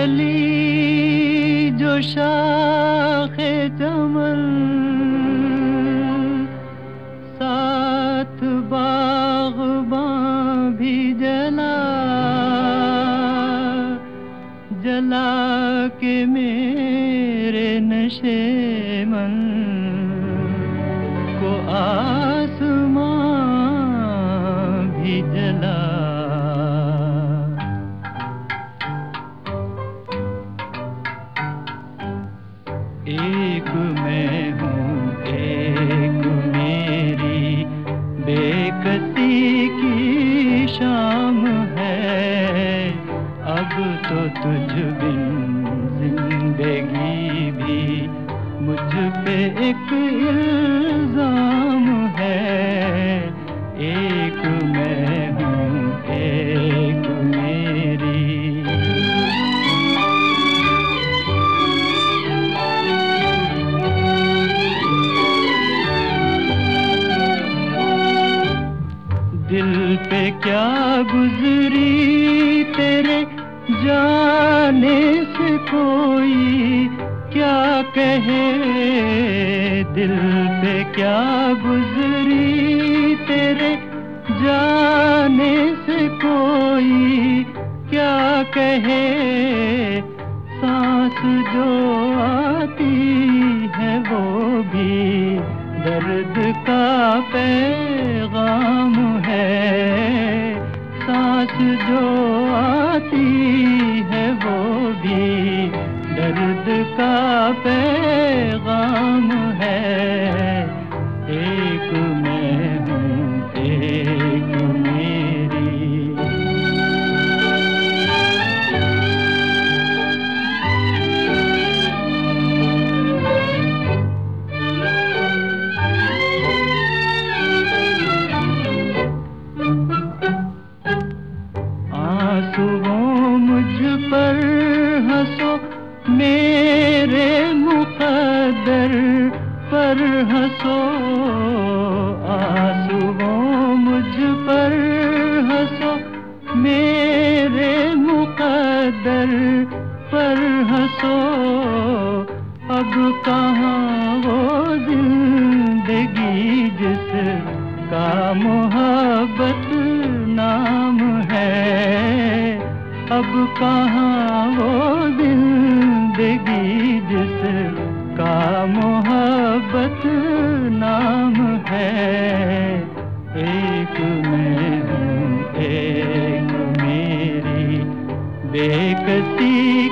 जली जो शाखे चमन। साथ बागबां भी जला जला के मेरे नशे मन। को आसमां भी जला। एक मैं हूँ, एक मेरी बेकसी की शाम है। अब तो तुझ बिन ज़िंदगी भी मुझ पे एक इल्ज़ाम क्या गुजरी तेरे जाने से कोई? क्या कहे दिल पे क्या गुजरी तेरे जाने से कोई? क्या कहे सांस जो आती है वो भी दर्द का पैगाम सांस जो आती है वो भी दर्द का पैगाम। आंसुओं मुझ पर हंसो, मेरे मुकद्दर पर हंसो। आंसुओं, मुझ पर हंसो, मेरे मुकद्दर पर हंसो। अब कहाँ वो ज़िंदगी जिस का मोहब्बत नाम अब कहाँ वो ज़िंदगी जिस का मोहब्बत नाम है। एक मैं हूँ एक मेरी बेकसी